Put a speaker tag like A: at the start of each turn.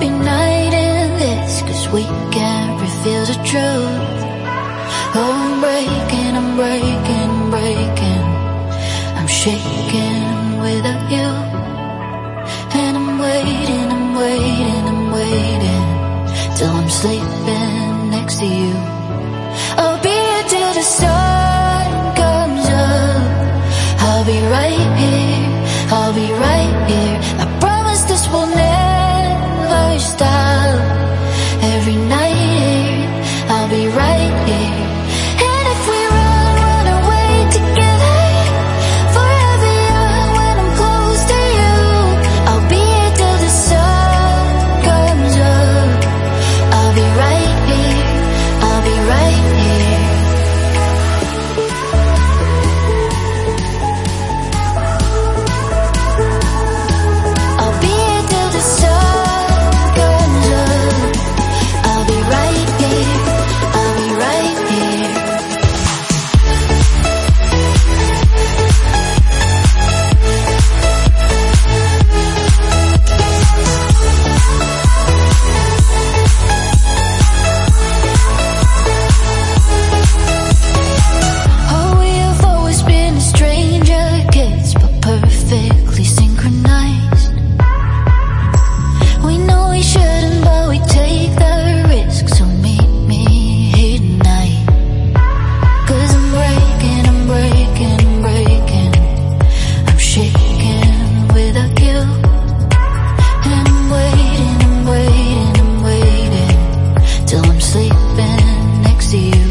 A: be night in this Cause we can't reveal the truth. Oh, I'm breaking, I'm breaking, breaking. I'm shaking without you. And I'm waiting, I'm waiting, I'm waiting Till I'm sleeping next to you. I'll be here till the sun comes up. I'll be right here, I'll be right till I'm sleeping next to you.